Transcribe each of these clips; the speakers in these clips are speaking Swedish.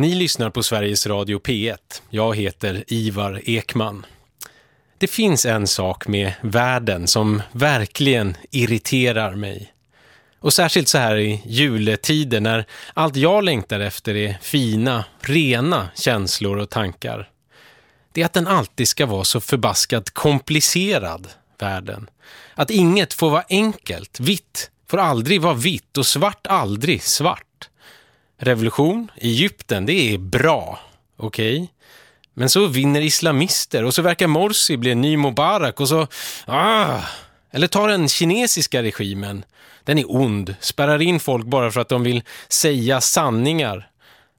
Ni lyssnar på Sveriges Radio P1. Jag heter Ivar Ekman. Det finns en sak med världen som verkligen irriterar mig. Och särskilt så här i juletider när allt jag längtar efter är fina, rena känslor och tankar. Det är att den alltid ska vara så förbaskat komplicerad, världen. Att inget får vara enkelt, vitt får aldrig vara vitt och svart aldrig svart. Revolution, Egypten, det är bra, okej? Okay? Men så vinner islamister och så verkar Morsi bli en ny Mubarak och så... Ah! Eller ta den kinesiska regimen. Den är ond, spärrar in folk bara för att de vill säga sanningar.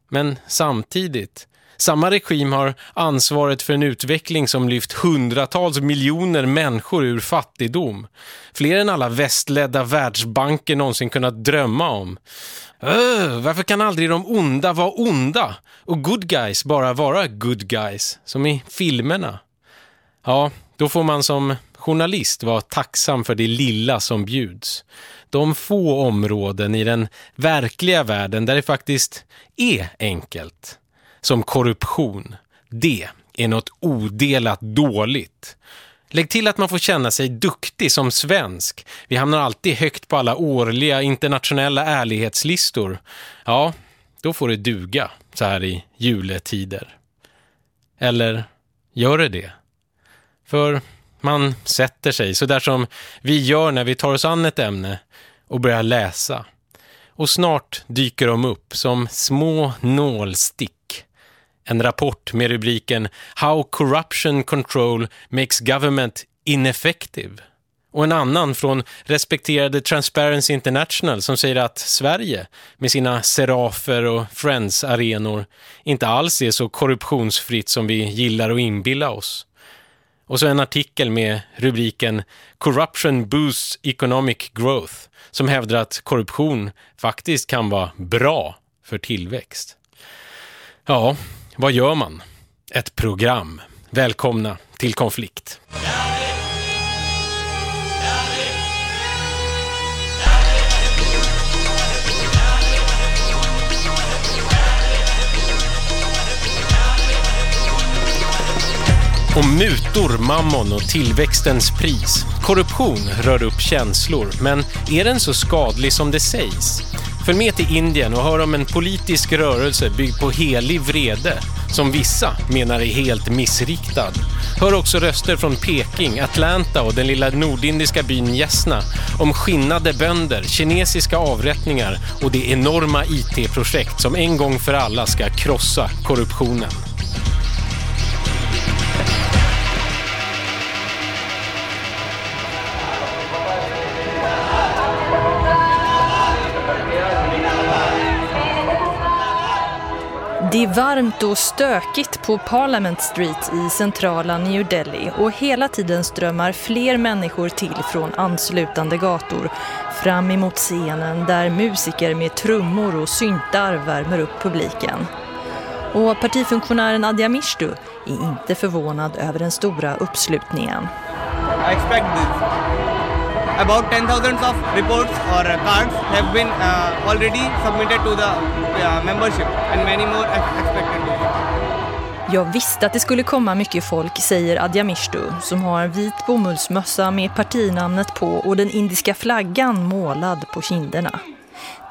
Men samtidigt, samma regim har ansvaret för en utveckling som lyft hundratals miljoner människor ur fattigdom. Fler än alla västledda världsbanker någonsin kunnat drömma om. Öh, varför kan aldrig de onda vara onda och good guys bara vara good guys, som i filmerna? Ja, då får man som journalist vara tacksam för det lilla som bjuds. De få områden i den verkliga världen där det faktiskt är enkelt. Som korruption. Det är något odelat dåligt. Lägg till att man får känna sig duktig som svensk. Vi hamnar alltid högt på alla årliga internationella ärlighetslistor. Ja, då får det duga så här i juletider. Eller gör det det? För man sätter sig så där som vi gör när vi tar oss an ett ämne och börjar läsa. Och snart dyker de upp som små nålstick en rapport med rubriken How Corruption Control Makes Government Ineffective. Och en annan från respekterade Transparency International som säger att Sverige med sina serafer och Friends-arenor inte alls är så korruptionsfritt som vi gillar att inbilla oss. Och så en artikel med rubriken Corruption Boosts Economic Growth som hävdar att korruption faktiskt kan vara bra för tillväxt. Ja, vad gör man? Ett program. Välkomna till konflikt. Om mutor, mammon och tillväxtens pris. Korruption rör upp känslor, men är den så skadlig som det sägs? Följ med till Indien och hör om en politisk rörelse byggd på helig vrede som vissa menar är helt missriktad. Hör också röster från Peking, Atlanta och den lilla nordindiska byn Jasna om skinnade bönder, kinesiska avrättningar och det enorma IT-projekt som en gång för alla ska krossa korruptionen. Det är varmt och stökigt på Parliament Street i centrala New Delhi och hela tiden strömmar fler människor till från anslutande gator fram emot scenen där musiker med trummor och syntar värmer upp publiken. Och partifunktionären Adia Mishtu är inte förvånad över den stora uppslutningen. I expect this. About 10,000 of reports or uh, cards have been uh, already submitted to the uh, membership and many more expected. Jag visste att det skulle komma mycket folk, säger Adja Mishtu, som har en vit bomullsmössa med partinamnet på och den indiska flaggan målad på kinderna.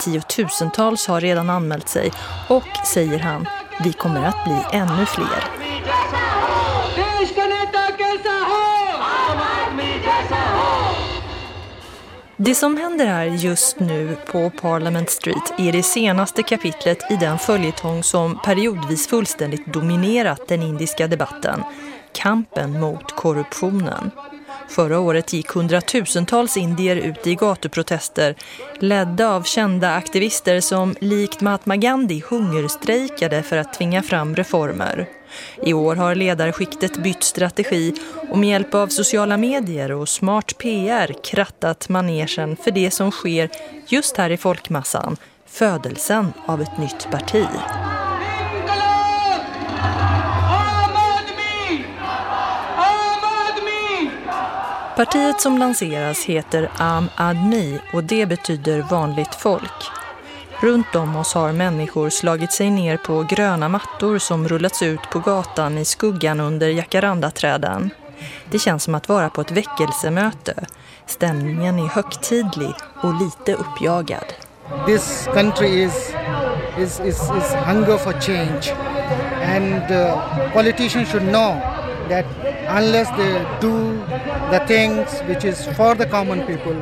Tiotusentals har redan anmält sig och, säger han, vi kommer att bli ännu fler. Det som händer här just nu på Parliament Street är det senaste kapitlet i den följetong som periodvis fullständigt dominerat den indiska debatten. Kampen mot korruptionen. Förra året gick hundratusentals indier ut i gatuprotester ledda av kända aktivister som likt Mahatma Gandhi hungerstrejkade för att tvinga fram reformer. I år har ledarskiktet bytt strategi och med hjälp av sociala medier och smart PR krattat manegen för det som sker just här i folkmassan, födelsen av ett nytt parti. Partiet som lanseras heter Am Admi och det betyder vanligt folk. Runt om oss har människor slagit sig ner på gröna mattor som rullats ut på gatan i skuggan under jacarandaträden. Det känns som att vara på ett väckelsemöte. Stämningen är högtidlig och lite uppjagad. This country is, is, is, is hunger for change and uh, politicians should know that unless they do the things which is for the common people,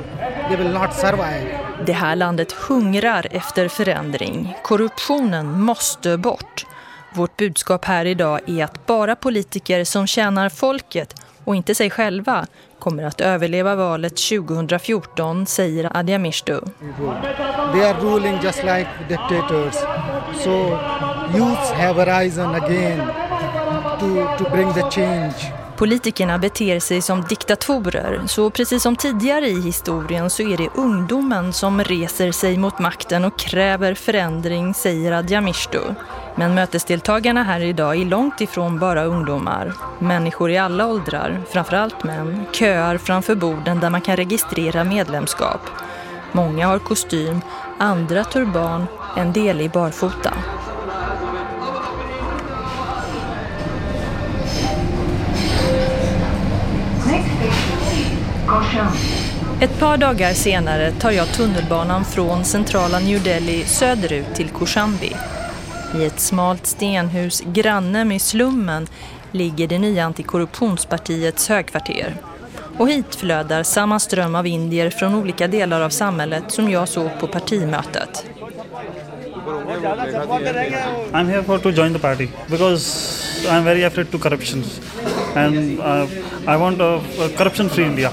they will not survive. Det här landet hungrar efter förändring. Korruptionen måste bort. Vårt budskap här idag är att bara politiker som tjänar folket och inte sig själva kommer att överleva valet 2014, säger Adiamishtu. They are ruling just like dictators. So youths have arisen again to, to bring the change. Politikerna beter sig som diktatorer, så precis som tidigare i historien så är det ungdomen som reser sig mot makten och kräver förändring, säger Adjamishtu. Men mötesdeltagarna här idag är långt ifrån bara ungdomar. Människor i alla åldrar, framförallt män, köar framför borden där man kan registrera medlemskap. Många har kostym, andra turban, en del i barfota. Ett par dagar senare tar jag tunnelbanan från centrala New Delhi söderut till Kushambi. I ett smalt stenhus granne med slummen ligger det nya antikorruptionspartiets högkvarter. Och hit flödar samma ström av indier från olika delar av samhället som jag såg på partimötet. I'm here for to join the party because I'm very afraid to corruption and uh, I want uh, uh, a, a corruption free India.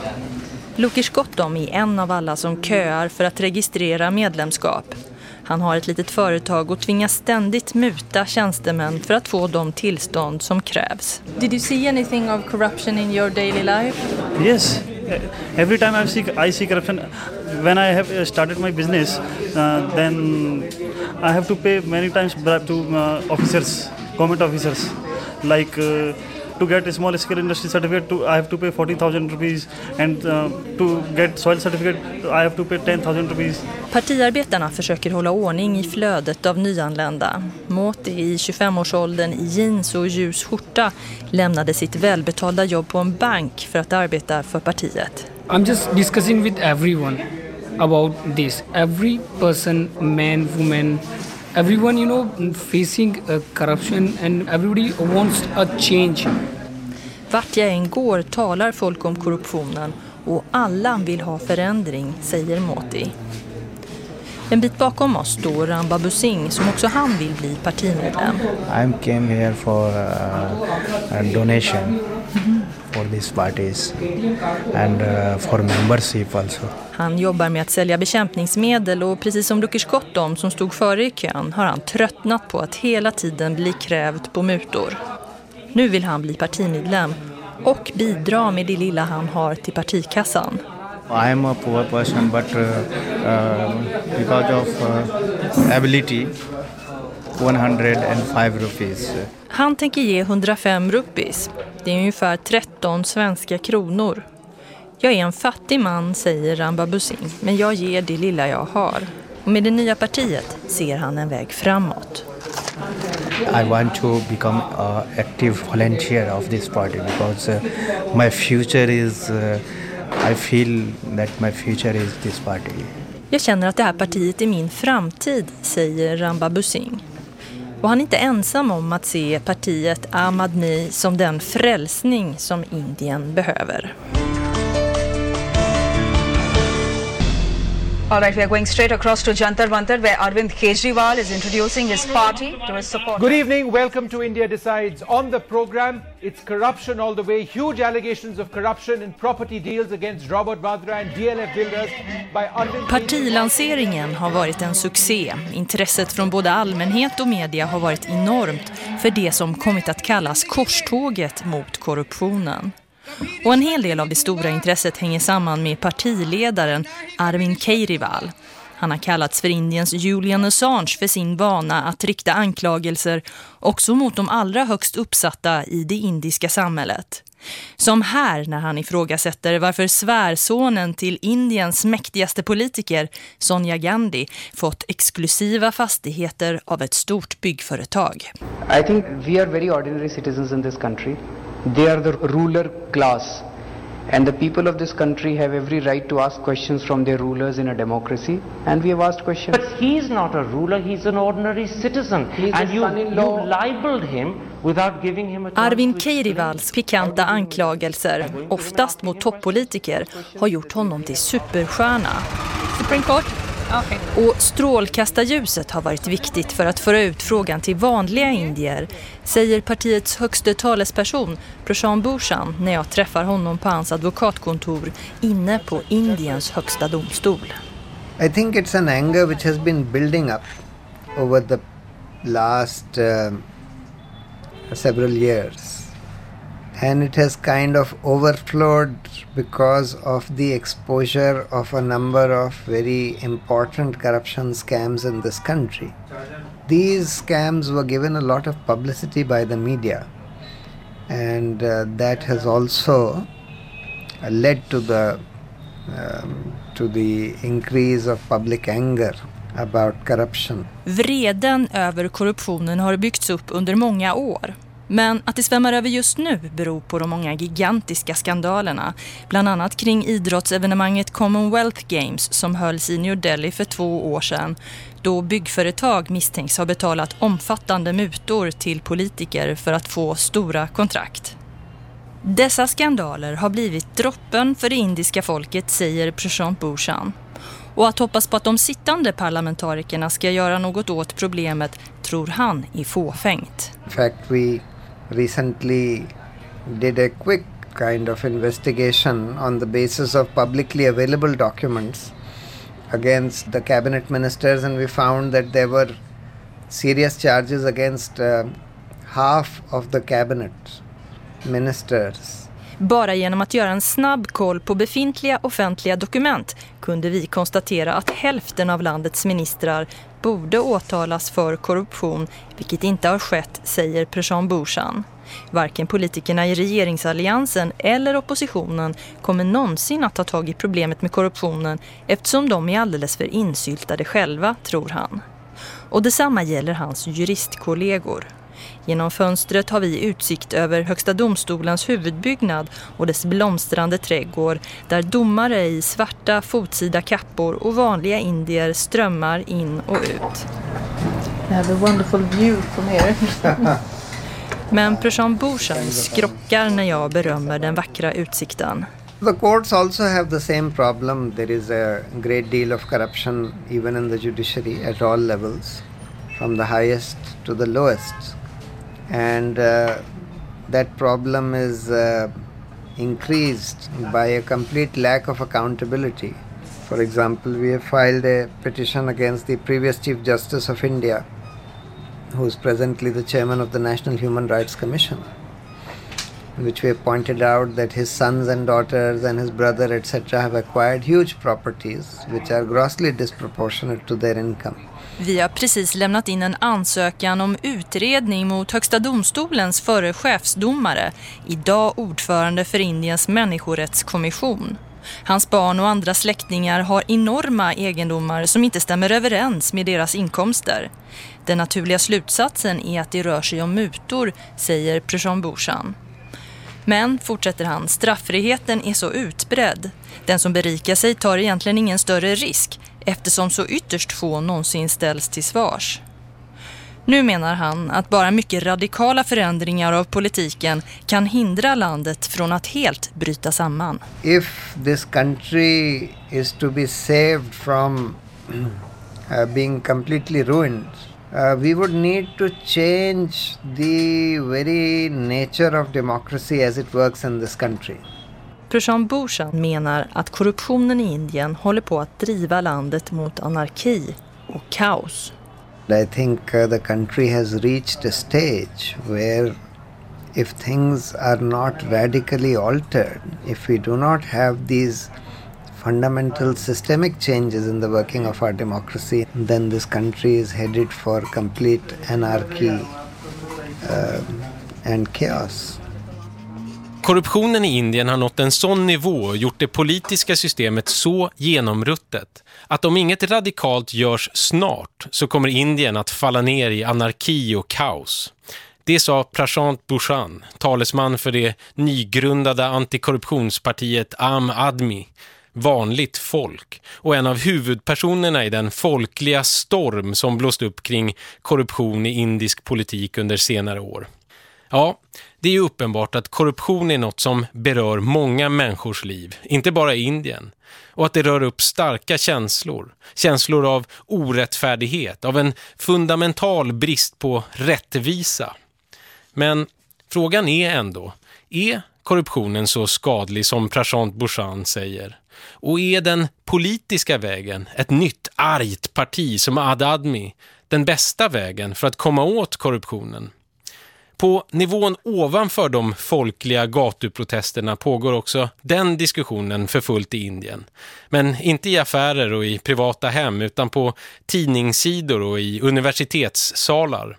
Lukish Gottom är en av alla som köar för att registrera medlemskap. Han har ett litet företag och tvingas ständigt muta tjänstemän för att få de tillstånd som krävs. Did you see anything of corruption in your daily life? Yes, every time I see I see corruption. When I have started my business, uh, then I have to pay many times bribe to uh, officers, government officers, like. Uh, to get a small scale industry certificate to, I have to pay 40,000 rupees and uh, to get soil certificate I have to pay 10,000 rupees. Partiarbetarna försöker hålla ordning i flödet av nyanlända. Moti i 25-årsåldern i jeans och ljus skjorta lämnade sitt välbetalda jobb på en bank för att arbeta för partiet. I'm just discussing with everyone about this. Every person, man, woman, everyone you know facing uh, corruption and everybody wants a change vart jag än går talar folk om korruptionen och alla vill ha förändring, säger Moti. En bit bakom oss står Rambabu Singh som också han vill bli partimedlem. I came here for uh, a donation for these parties and uh, for membership also. Han jobbar med att sälja bekämpningsmedel och precis som Lukas Gottom som stod före i kön har han tröttnat på att hela tiden bli krävt på mutor. Nu vill han bli partimedlem och bidra med det lilla han har till partikassan. I am a poor person but uh, uh, because of uh, ability 105 rupees. Han tänker ge 105 rupees. Det är ungefär 13 svenska kronor. Jag är en fattig man, säger Rambabu Singh, men jag ger det lilla jag har. Och med det nya partiet ser han en väg framåt. I want to become an active volunteer of this party because uh, my future is, uh, I feel that my future is this party. Jag känner att det här partiet är min framtid, säger Rambabu Singh. Och han är inte ensam om att se partiet Ahmadni som den frälsning som Indien behöver. All right, we are going straight across to Jantar Mantar where Arvind Kejriwal is introducing his party to his support. Good evening, welcome to India Decides. On the program, it's corruption all the way. Huge allegations of corruption in property deals against Robert Vadra and DLF builders by Arvind Partilanseringen har varit en succé. Intresset från både allmänhet och media har varit enormt för det som kommit att kallas korståget mot korruptionen. Och en hel del av det stora intresset hänger samman med partiledaren Armin Keirival. Han har kallats för Indiens Julian Assange för sin vana att rikta anklagelser också mot de allra högst uppsatta i det indiska samhället. Som här när han ifrågasätter varför svärsonen till Indiens mäktigaste politiker, Sonia Gandhi, fått exklusiva fastigheter av ett stort byggföretag. I think we are very ordinary citizens in this country. They are the ruler class. And the people of this country have every right to ask questions from their rulers in a democracy. And we have asked questions. But he's not a ruler, he's an ordinary citizen. He's and you, you libeled him without giving him a chance Arvin to Kejrivals pikanta anklagelser, oftast mot toppolitiker, har gjort honom till superstjärna. Supreme Court? Okay. Och strålkastarljuset har varit viktigt för att föra ut frågan till vanliga indier, säger partiets högste talesperson Prashant Bhushan när jag träffar honom på hans advokatkontor inne på Indiens högsta domstol. I think it's an anger which has been building up over the last uh, several years. And it has kind of overflowed because of the exposure of a number of very important corruption scams in this country. These scams were given a lot of publicity by the media, and uh, that has also uh, led to the um, to the increase of public anger about corruption. Vreden över korruptionen har byggts upp under många år. Men att det svämmar över just nu beror på de många gigantiska skandalerna. Bland annat kring idrottsevenemanget Commonwealth Games som hölls i New Delhi för två år sedan. Då byggföretag misstänks ha betalat omfattande mutor till politiker för att få stora kontrakt. Dessa skandaler har blivit droppen för det indiska folket, säger Prashant Bhushan. Och att hoppas på att de sittande parlamentarikerna ska göra något åt problemet tror han är fåfängt. In fact, we recently did a quick kind of investigation on the basis of publicly available documents against the cabinet ministers, and we found that there were serious charges against uh, half of the cabinet ministers. Bara genom att göra en snabb koll på befintliga offentliga dokument kunde vi konstatera att hälften av landets ministrar borde åtalas för korruption, vilket inte har skett, säger Prashant Bhushan. Varken politikerna i regeringsalliansen eller oppositionen kommer någonsin att ta tag i problemet med korruptionen eftersom de är alldeles för insyltade själva, tror han. Och detsamma gäller hans juristkollegor. Genom fönstret har vi utsikt över Högsta domstolens huvudbyggnad och dess blomstrande trädgård där domare i svarta fotsida kappor och vanliga indier strömmar in och ut. I have a wonderful view from here. Men Prashant Bhushan skrockar när jag berömmer den vackra utsikten. The courts also have the same problem. There is a great deal of corruption even in the judiciary at all levels, from the highest to the lowest. And uh, that problem is uh, increased by a complete lack of accountability. For example, we have filed a petition against the previous Chief Justice of India, who is presently the chairman of the National Human Rights Commission, in which we have pointed out that his sons and daughters and his brother, etc., have acquired huge properties which are grossly disproportionate to their income. Vi har precis lämnat in en ansökan om utredning mot Högsta domstolens förre chefsdomare, idag ordförande för Indiens människorättskommission. Hans barn och andra släktingar har enorma egendomar som inte stämmer överens med deras inkomster. Den naturliga slutsatsen är att det rör sig om mutor, säger Prashant Bhushan. Men, fortsätter han, straffriheten är så utbredd. Den som berikar sig tar egentligen ingen större risk eftersom så ytterst få någonsin ställs till svars. Nu menar han att bara mycket radikala förändringar av politiken kan hindra landet från att helt bryta samman. If this country is to be saved from uh, being completely ruined, uh, we would need to change the very nature of democracy as it works in this country. Prashant Bhushan menar att korruptionen i Indien håller på att driva landet mot anarki och kaos. I think uh, the country has reached a stage where if things are not radically altered, if we do not have these fundamental systemic changes in the working of our democracy, then this country is headed for complete anarchy uh, and chaos. Korruptionen i Indien har nått en sån nivå och gjort det politiska systemet så genomruttet att om inget radikalt görs snart så kommer Indien att falla ner i anarki och kaos. Det sa Prashant Bhushan, talesman för det nygrundade antikorruptionspartiet Am Admi, vanligt folk och en av huvudpersonerna i den folkliga storm som blåst upp kring korruption i indisk politik under senare år. Ja, det är ju uppenbart att korruption är något som berör många människors liv, inte bara i Indien. Och att det rör upp starka känslor. Känslor av orättfärdighet, av en fundamental brist på rättvisa. Men frågan är ändå, är korruptionen så skadlig som Prashant Bhushan säger? Och är den politiska vägen, ett nytt argt parti som Adadmi, den bästa vägen för att komma åt korruptionen? På nivån ovanför de folkliga gatuprotesterna pågår också den diskussionen för fullt i Indien. Men inte i affärer och i privata hem utan på tidningssidor och i universitetssalar.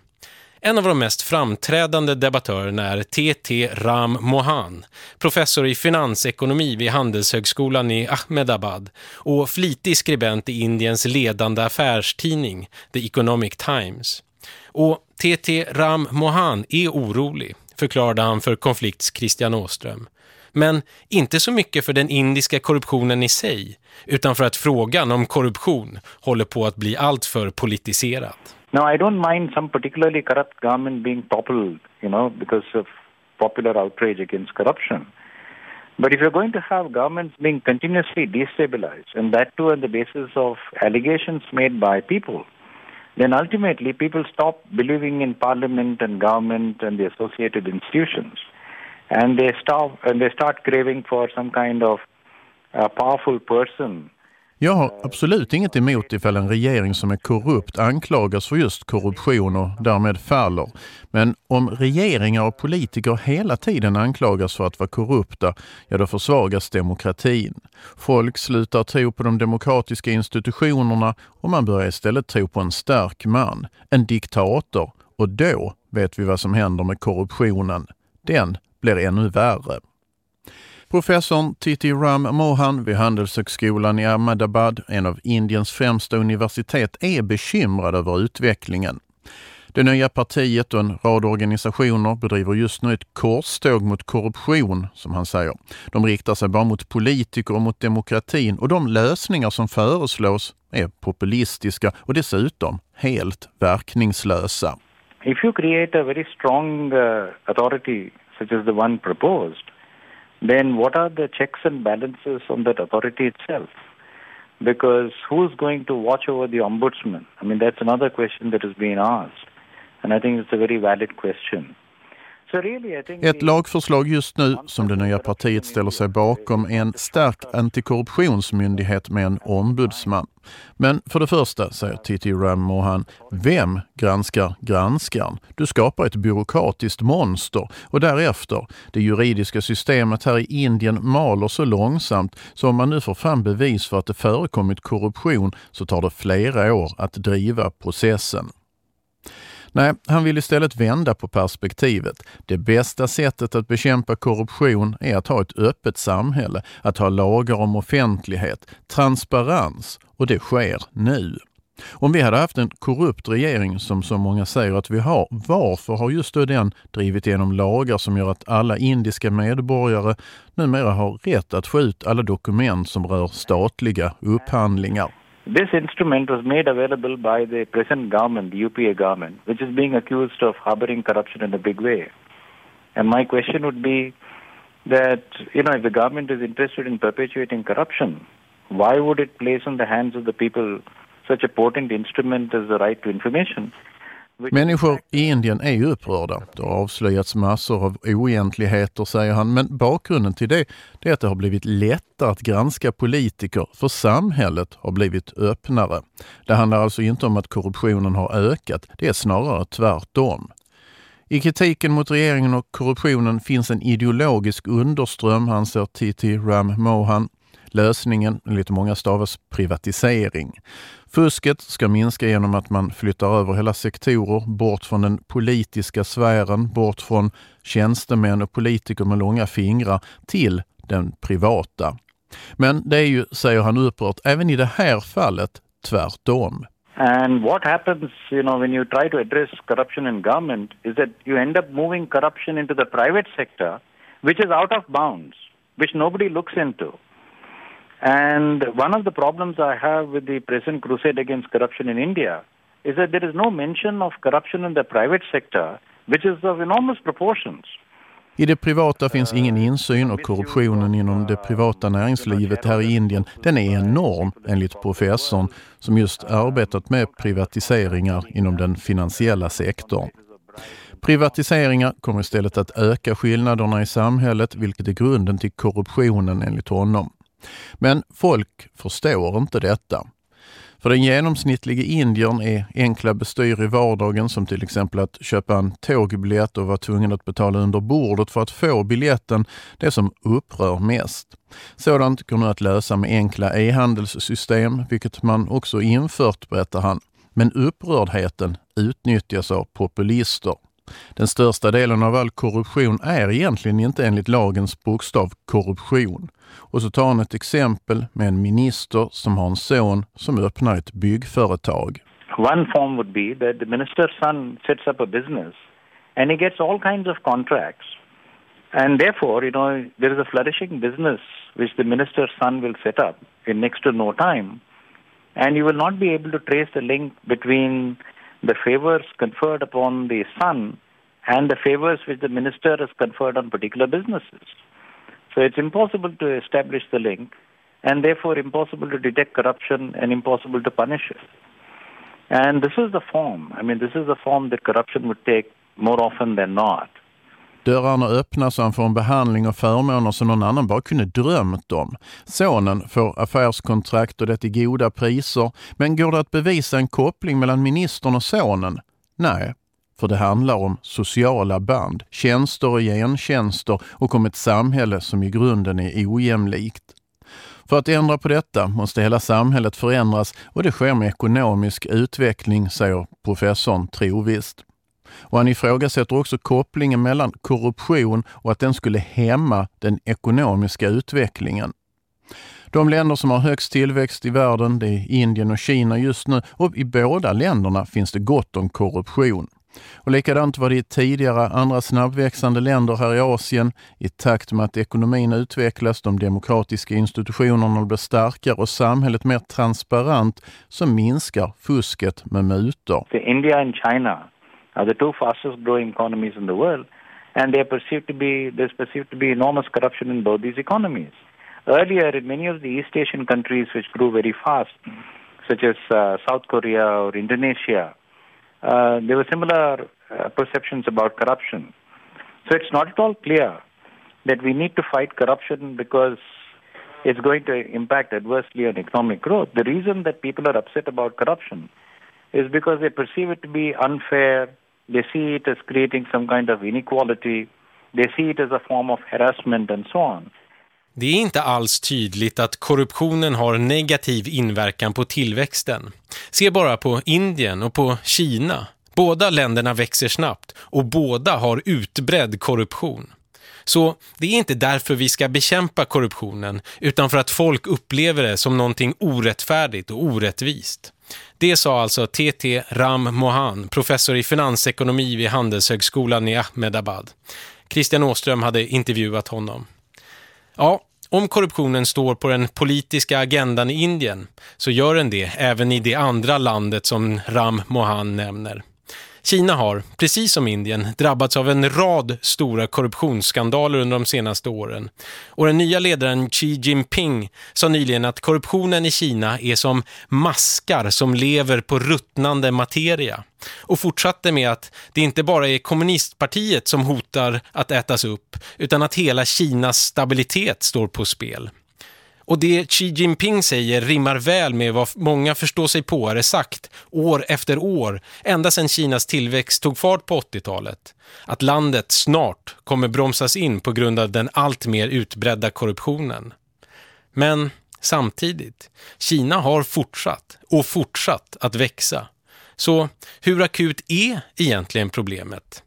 En av de mest framträdande debattörerna är T.T. Ram Mohan, professor i finansekonomi vid Handelshögskolan i Ahmedabad och flitig skribent i Indiens ledande affärstidning, The Economic Times. Och TT Ram Mohan är orolig, förklarade han för konflikts Christian Åström. Men inte så mycket för den indiska korruptionen i sig, utan för att frågan om korruption håller på att bli alltför politiserad. Now, I don't mind some particularly corrupt government being toppled, you know, because of popular outrage against corruption. But if you're going to have governments being continuously destabilized, and that too on the basis of allegations made by people, then ultimately people stop believing in parliament and government and the associated institutions. And they stop and they start craving for some kind of uh, powerful person Jag har absolut inget emot ifall en regering som är korrupt anklagas för just korruption och därmed faller. Men om regeringar och politiker hela tiden anklagas för att vara korrupta, ja då försvagas demokratin. Folk slutar tro på de demokratiska institutionerna och man börjar istället tro på en stark man, en diktator. Och då vet vi vad som händer med korruptionen. Den blir ännu värre. Professorn Titi Ram Mohan vid Handelshögskolan i Ahmedabad, en av Indiens främsta universitet, är bekymrad över utvecklingen. Det nya partiet och en rad organisationer bedriver just nu ett korståg mot korruption, som han säger. De riktar sig bara mot politiker och mot demokratin och de lösningar som föreslås är populistiska och dessutom helt verkningslösa. If you create a very strong uh, authority such as the one proposed, then what are the checks and balances on that authority itself? Because who's going to watch over the ombudsman? I mean, that's another question that is being asked. And I think it's a very valid question. Ett lagförslag just nu som det nya partiet ställer sig bakom är en stark antikorruptionsmyndighet med en ombudsman. Men för det första, säger Titi Ram Mohan, vem granskar granskaren? Du skapar ett byråkratiskt monster och därefter, det juridiska systemet här i Indien maler så långsamt så om man nu får fram bevis för att det förekommit korruption så tar det flera år att driva processen. Nej, han vill istället vända på perspektivet. Det bästa sättet att bekämpa korruption är att ha ett öppet samhälle, att ha lagar om offentlighet, transparens och det sker nu. Om vi hade haft en korrupt regering som så många säger att vi har, varför har just då den drivit igenom lagar som gör att alla indiska medborgare numera har rätt att få ut alla dokument som rör statliga upphandlingar? This instrument was made available by the present government, the UPA government, which is being accused of harboring corruption in a big way. And my question would be that, you know, if the government is interested in perpetuating corruption, why would it place in the hands of the people such a potent instrument as the right to information? Människor i Indien är ju upprörda. Det har avslöjats massor av oegentligheter, säger han. Men bakgrunden till det är att det har blivit lättare att granska politiker, för samhället har blivit öppnare. Det handlar alltså inte om att korruptionen har ökat, det är snarare tvärtom. I kritiken mot regeringen och korruptionen finns en ideologisk underström, anser Titi Ram Mohan. Lösningen, enligt många stavas privatisering. Fusket ska minska genom att man flyttar över hela sektorer bort från den politiska sfären, bort från tjänstemän och politiker med långa fingrar till den privata. Men det är ju, säger han upprört, även i det här fallet tvärtom. And what happens, you know, when you try to address corruption in government is that you end up moving corruption into the private sector, which is out of bounds, which nobody looks into. And one of the problems I have with the present crusade against corruption in India is that there is no mention of corruption in the private sector, which is of enormous proportions. I det privata finns ingen insyn och korruptionen inom det privata näringslivet här i Indien den är enorm enligt professorn som just arbetat med privatiseringar inom den finansiella sektorn. Privatiseringar kommer istället att öka skillnaderna i samhället vilket är grunden till korruptionen enligt honom. Men folk förstår inte detta. För den genomsnittliga indiern är enkla bestyr i vardagen som till exempel att köpa en tågbiljett och vara tvungen att betala under bordet för att få biljetten det som upprör mest. Sådant går nu att lösa med enkla e-handelssystem, vilket man också infört, berättar han. Men upprördheten utnyttjas av populister. Den största delen av all korruption är egentligen inte enligt lagens bokstav korruption. Och så tar han ett exempel med en minister som har en son som öppnar ett byggföretag. One form would be that the minister's son sets up a business and he gets all kinds of contracts. And therefore, you know, there is a flourishing business which the minister's son will set up in next to no time. And you will not be able to trace the link between the favors conferred upon the son and the favors which the minister has conferred on particular businesses. So it's impossible to establish the link and therefore impossible to detect corruption and impossible to punish it. And this is the form. I mean, this is the form that corruption would take more often than not. Dörrarna öppnas och han får en behandling och förmåner som någon annan bara kunde drömt om. Sonen får affärskontrakt och det till goda priser. Men går det att bevisa en koppling mellan ministern och sonen? Nej, för det handlar om sociala band, tjänster och gentjänster och om ett samhälle som i grunden är ojämlikt. För att ändra på detta måste hela samhället förändras och det sker med ekonomisk utveckling, säger professorn Trovist. Och han ifrågasätter också kopplingen mellan korruption och att den skulle hämma den ekonomiska utvecklingen. De länder som har högst tillväxt i världen det är Indien och Kina just nu och i båda länderna finns det gott om korruption. Och likadant var det i tidigare andra snabbväxande länder här i Asien. I takt med att ekonomin utvecklas, de demokratiska institutionerna blir starkare och samhället mer transparent så minskar fusket med mutor. India and China are the two fastest growing economies in the world and they are perceived to be there's perceived to be enormous corruption in both these economies. Earlier in many of the East Asian countries which grew very fast, such as uh, South Korea or Indonesia, uh, there were similar uh, perceptions about corruption. So it's not at all clear that we need to fight corruption because it's going to impact adversely on economic growth. The reason that people are upset about corruption is because they perceive it to be unfair, they see it as creating some kind of inequality, they see it as a form of harassment and so on. Det är inte alls tydligt att korruptionen har negativ inverkan på tillväxten. Se bara på Indien och på Kina. Båda länderna växer snabbt och båda har utbredd korruption. Så det är inte därför vi ska bekämpa korruptionen utan för att folk upplever det som någonting orättfärdigt och orättvist. Det sa alltså TT Ram Mohan, professor i finansekonomi vid Handelshögskolan i Ahmedabad. Christian Åström hade intervjuat honom. Ja, om korruptionen står på den politiska agendan i Indien så gör den det även i det andra landet som Ram Mohan nämner. Kina har, precis som Indien, drabbats av en rad stora korruptionsskandaler under de senaste åren. Och den nya ledaren Xi Jinping sa nyligen att korruptionen i Kina är som maskar som lever på ruttnande materia. Och fortsatte med att det inte bara är kommunistpartiet som hotar att ätas upp utan att hela Kinas stabilitet står på spel. Och det Xi Jinping säger rimmar väl med vad många förstår sig på är sagt år efter år, ända sedan Kinas tillväxt tog fart på 80-talet. Att landet snart kommer bromsas in på grund av den allt mer utbredda korruptionen. Men samtidigt. Kina har fortsatt och fortsatt att växa. Så hur akut är egentligen problemet?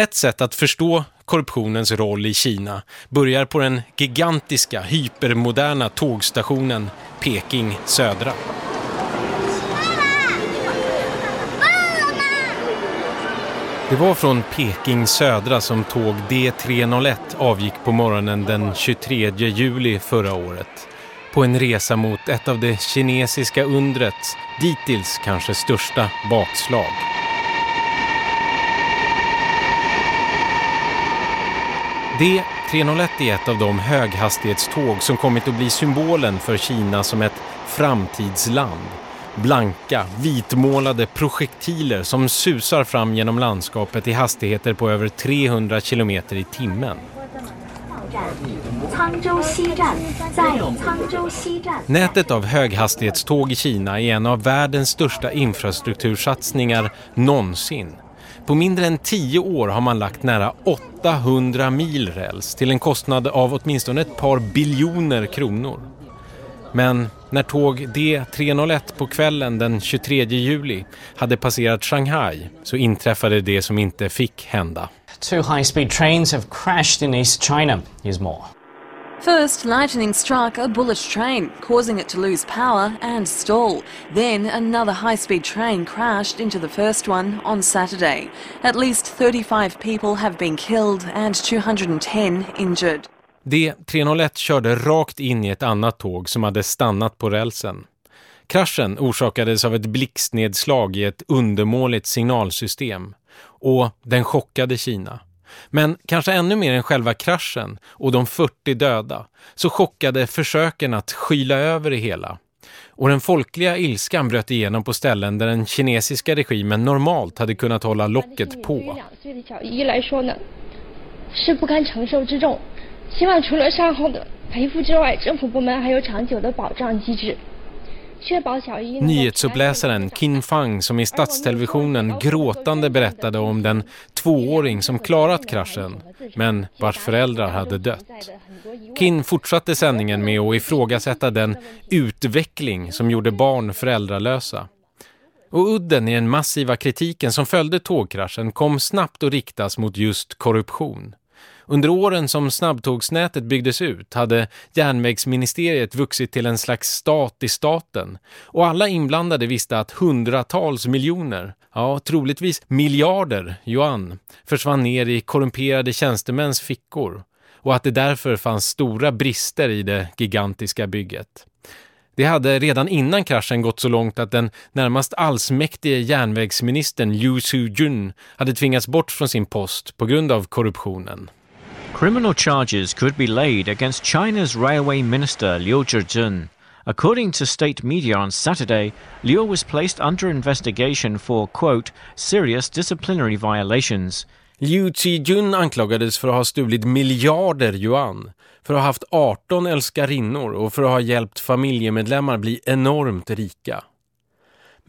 Ett sätt att förstå korruptionens roll i Kina börjar på den gigantiska, hypermoderna tågstationen Peking Södra. Det var från Peking Södra som tåg D301 avgick på morgonen den 23 juli förra året. På en resa mot ett av det kinesiska undrets dittills kanske största bakslag. D301 är ett av de höghastighetståg som kommit att bli symbolen för Kina som ett framtidsland. Blanka, vitmålade projektiler som susar fram genom landskapet i hastigheter på över 300 kilometer i timmen. Nätet av höghastighetståg i Kina är en av världens största infrastruktursatsningar någonsin. På mindre än tio år har man lagt nära 800 mil räls till en kostnad av åtminstone ett par biljoner kronor. Men när tåg D301 på kvällen den 23 juli hade passerat Shanghai så inträffade det som inte fick hända. Two high-speed trains have crashed in East China. is more. First, lightning struck a bullet train, causing it to lose power and stall. Then, another high speed train crashed into the first one on Saturday. At least 35 people have been killed and 210 injured. D301 körde rakt in i ett annat tåg som hade stannat på rälsen. Kraschen orsakades av ett blixtnedslag i ett undermåligt signalsystem och den chockade Kina. Men kanske ännu mer än själva kraschen och de 40 döda så chockade försöken att skyla över det hela. Och den folkliga ilskan bröt igenom på ställen där den kinesiska regimen normalt hade kunnat hålla locket på. Nyhetsuppläsaren Qin Fang som i statstelevisionen gråtande berättade om den tvååring som klarat kraschen men vars föräldrar hade dött. Qin fortsatte sändningen med att ifrågasätta den utveckling som gjorde barn föräldralösa. Och udden i den massiva kritiken som följde tågkraschen kom snabbt att riktas mot just korruption. Under åren som snabbtågsnätet byggdes ut hade järnvägsministeriet vuxit till en slags stat i staten och alla inblandade visste att hundratals miljoner, ja troligtvis miljarder yuan, försvann ner i korrumperade tjänstemäns fickor och att det därför fanns stora brister i det gigantiska bygget. Det hade redan innan kraschen gått så långt att den närmast allsmäktige järnvägsministern Liu Su-jun hade tvingats bort från sin post på grund av korruptionen. Criminal charges could be laid against China's railway minister Liu Zhijun. According to state media on Saturday, Liu was placed under investigation for, quote, serious disciplinary violations. Liu Zhijun anklagades för att ha stulit miljarder yuan, för att ha haft 18 älskarinnor och för att ha hjälpt familjemedlemmar bli enormt rika.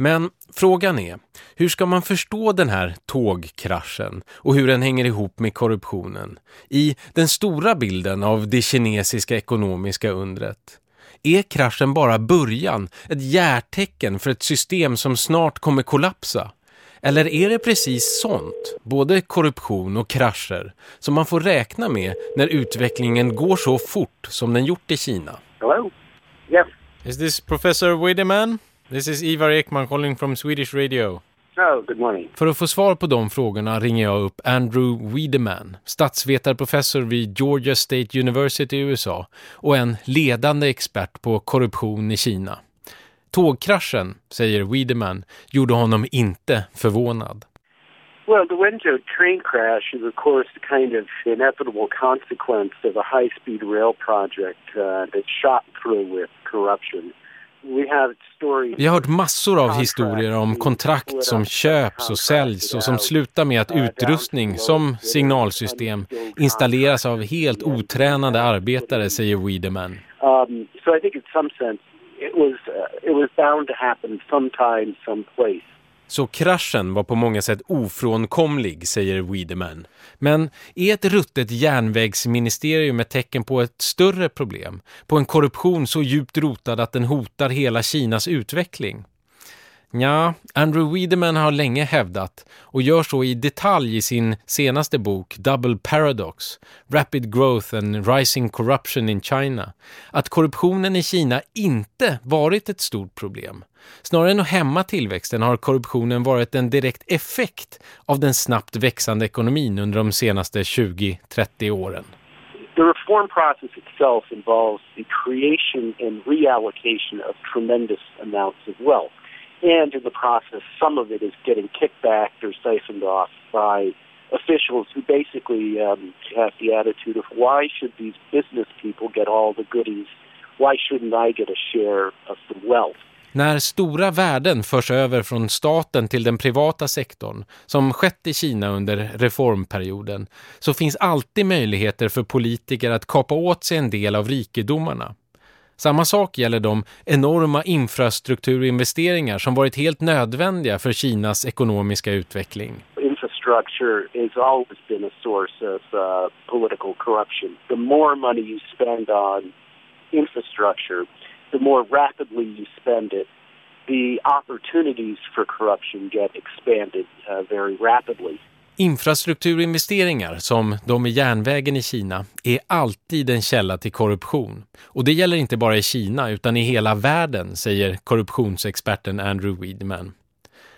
Men frågan är, hur ska man förstå den här tågkraschen och hur den hänger ihop med korruptionen i den stora bilden av det kinesiska ekonomiska undret? Är kraschen bara början, ett hjärtecken för ett system som snart kommer kollapsa? Eller är det precis sånt, både korruption och krascher, som man får räkna med när utvecklingen går så fort som den gjort i Kina? Hello? Yes. Is this Professor Wiedemann? This is Ivar Ekman calling from Swedish Radio. Oh, good morning. För att få svar på de frågorna ringer jag upp Andrew Wiedemann, statsvetarprofessor vid Georgia State University i USA och en ledande expert på korruption i Kina. Tågkraschen, säger Wiedemann, gjorde honom inte förvånad. Well, the Wenzhou train crash is, of course, the kind of inevitable consequence of a high-speed rail project uh, that shot through with corruption. Vi har hört massor av historier om kontrakt som köps och säljs och som slutar med att utrustning som signalsystem installeras av helt otränade arbetare, säger Wiedemann. Um, Så kraschen var på många sätt ofrånkomlig, säger Wiedemann. Men är ett ruttet järnvägsministerium ett tecken på ett större problem? På en korruption så djupt rotad att den hotar hela Kinas utveckling? Ja, Andrew Wiedemann har länge hävdat och gör så i detalj i sin senaste bok Double Paradox, Rapid Growth and Rising Corruption in China, att korruptionen i Kina inte varit ett stort problem. Snarare än att hämma tillväxten har korruptionen varit en direkt effekt av den snabbt växande ekonomin under de senaste 20-30 åren. The reform process itself involves the creation and reallocation of tremendous amounts of wealth. And in the process, some of it is getting kicked back or siphoned off by officials who basically um, have the attitude of why should these business people get all the goodies? Why shouldn't I get a share of the wealth? När stora värden förs över från staten till den privata sektorn, som skett i Kina under reformperioden, så finns alltid möjligheter för politiker att kapa åt sig en del av rikedomarna. Samma sak gäller de enorma infrastrukturinvesteringar som varit helt nödvändiga för Kinas ekonomiska utveckling. Infrastructure has always been a source of uh, political corruption. The more money you spend on infrastructure, the more rapidly you spend it, the opportunities for corruption get expanded uh, very rapidly. Infrastrukturinvesteringar som de i järnvägen i Kina är alltid en källa till korruption. Och det gäller inte bara i Kina utan i hela världen, säger korruptionsexperten Andrew Wiedemann.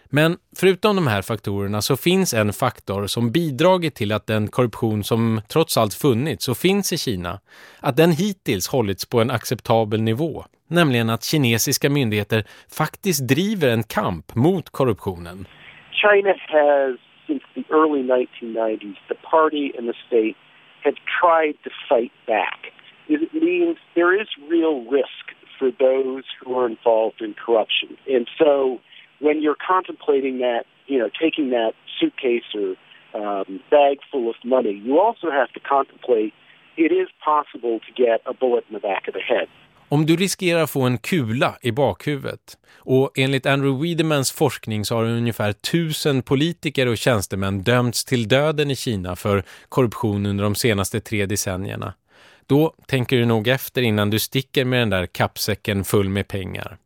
Men förutom de här faktorerna så finns en faktor som bidragit till att den korruption som trots allt funnits och finns i Kina, att den hittills hållits på en acceptabel nivå. Nämligen att kinesiska myndigheter faktiskt driver en kamp mot korruptionen. China has since the early 1990s, the party and the state have tried to fight back. It means there is real risk for those who are involved in corruption. And so when you're contemplating that, you know, taking that suitcase or um, bag full of money, you also have to contemplate it is possible to get a bullet in the back of the head. Om du riskerar att få en kula i bakhuvudet och enligt Andrew Wiedemans forskning så har ungefär tusen politiker och tjänstemän dömts till döden i Kina för korruption under de senaste tre decennierna. Då tänker du nog efter innan du sticker med den där kappsäcken full med pengar.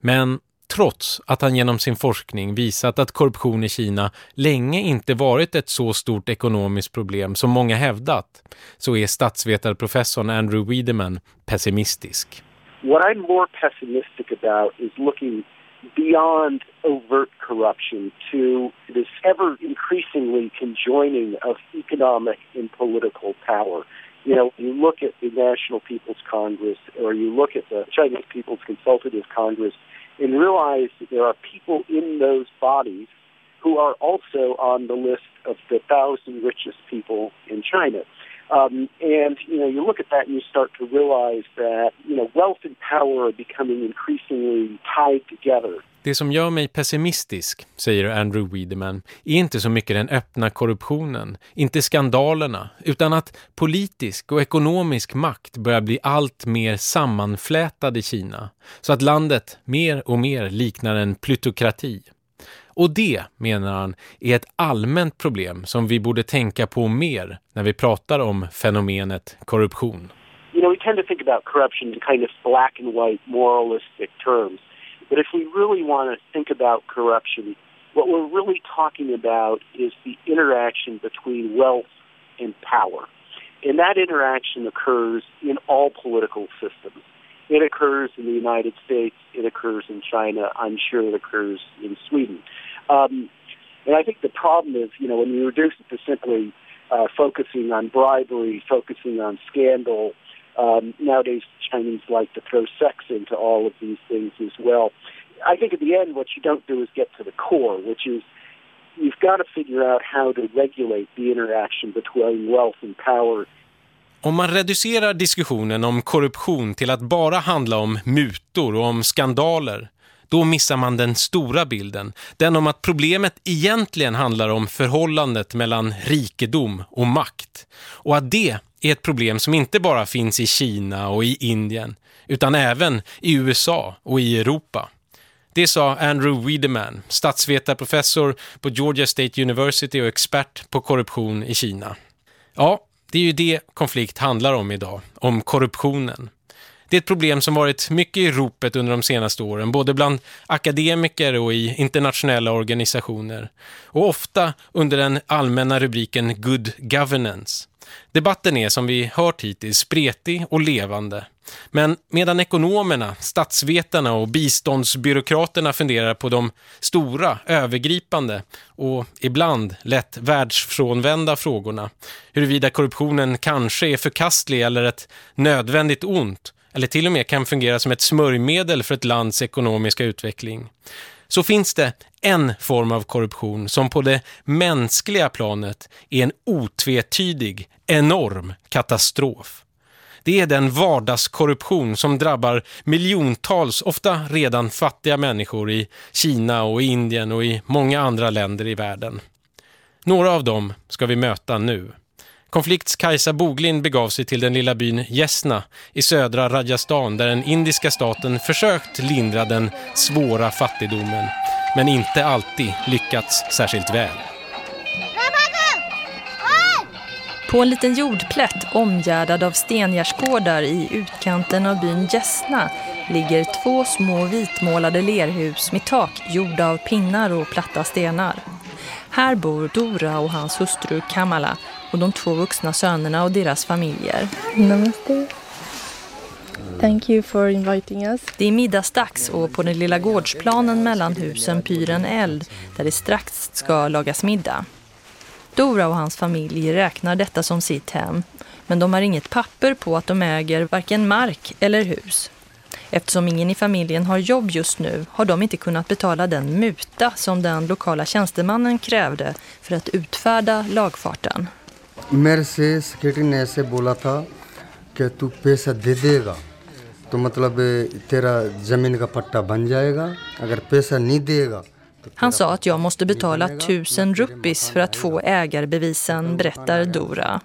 Men trots att han genom sin forskning visat att korruption i Kina länge inte varit ett så stort ekonomiskt problem som många hävdat, så är statsvetarprofessorn Andrew Wiedemann pessimistisk. What I'm more pessimistic about is looking beyond overt corruption to this ever increasingly conjoining of economic and political power. You know, you look at the National People's Congress or you look at the Chinese People's Consultative Congress and realize that there are people in those bodies who are also on the list of the thousand richest people in China. Um, and you know, you look at that and you start to realize that you know, wealth and power are becoming increasingly tied together. Det som gör mig pessimistisk, säger Andrew Wiedemann, är inte så mycket den öppna korruptionen, inte skandalerna, utan att politisk och ekonomisk makt börjar bli allt mer sammanflätad i Kina, så att landet mer och mer liknar en plutokrati. Och det, menar han, är ett allmänt problem som vi borde tänka på mer när vi pratar om fenomenet korruption. You know, we tend to think about corruption in kind of black and white moralistic terms. But if we really want to think about corruption, what we're really talking about is the interaction between wealth and power. And that interaction occurs in all political systems. It occurs in the United States, it occurs in China, I'm sure it occurs in Sweden. Um, and I think the problem is, you know, when you reduce it to simply uh, focusing on bribery, focusing on scandal, um, nowadays Chinese like to throw sex into all of these things as well. I think at the end, what you don't do is get to the core, which is you've got to figure out how to regulate the interaction between wealth and power Om man reducerar diskussionen om korruption till att bara handla om mutor och om skandaler, då missar man den stora bilden. Den om att problemet egentligen handlar om förhållandet mellan rikedom och makt. Och att det är ett problem som inte bara finns i Kina och i Indien, utan även i USA och i Europa. Det sa Andrew Wiedemann, statsvetarprofessor på Georgia State University och expert på korruption i Kina. Ja, det är ju det konflikt handlar om idag, om korruptionen. Det är ett problem som varit mycket i ropet under de senaste åren, både bland akademiker och i internationella organisationer. Och ofta under den allmänna rubriken Good Governance. Debatten är som vi hört hittills spretig och levande. Men medan ekonomerna, statsvetarna och biståndsbyråkraterna funderar på de stora, övergripande och ibland lätt världsfrånvända frågorna, huruvida korruptionen kanske är förkastlig eller ett nödvändigt ont, eller till och med kan fungera som ett smörjmedel för ett lands ekonomiska utveckling, så finns det en form av korruption som på det mänskliga planet är en otvetydig, enorm katastrof. Det är den vardagskorruption som drabbar miljontals, ofta redan fattiga människor i Kina och Indien och i många andra länder i världen. Några av dem ska vi möta nu. Konflikts Kajsa Boglin begav sig till den lilla byn Jesna i södra Rajasthan där den indiska staten försökt lindra den svåra fattigdomen men inte alltid lyckats särskilt väl. På en liten jordplätt omgärdad av stengärdsgårdar i utkanten av byn Gässna ligger två små vitmålade lerhus med tak gjorda av pinnar och platta stenar. Här bor Dora och hans hustru Kamala och de två vuxna sönerna och deras familjer. Namaste. Thank you for inviting us. Det är middagsdags och på den lilla gårdsplanen mellan husen pyr en eld där det strax ska lagas middag. Dora och hans familj räknar detta som sitt hem, men de har inget papper på att de äger varken mark eller hus. Eftersom ingen i familjen har jobb just nu har de inte kunnat betala den muta som den lokala tjänstemannen krävde för att utfärda lagfarten. मेरे से सेक्रेटरी ने ऐसे बोला था कि तू पैसा दे देगा तो मतलब तेरा जमीन का पट्टा बन जाएगा अगर पैसा नहीं देगा Han sa att jag måste betala tusen ruppis för att få ägarbevisen, berättar Dora.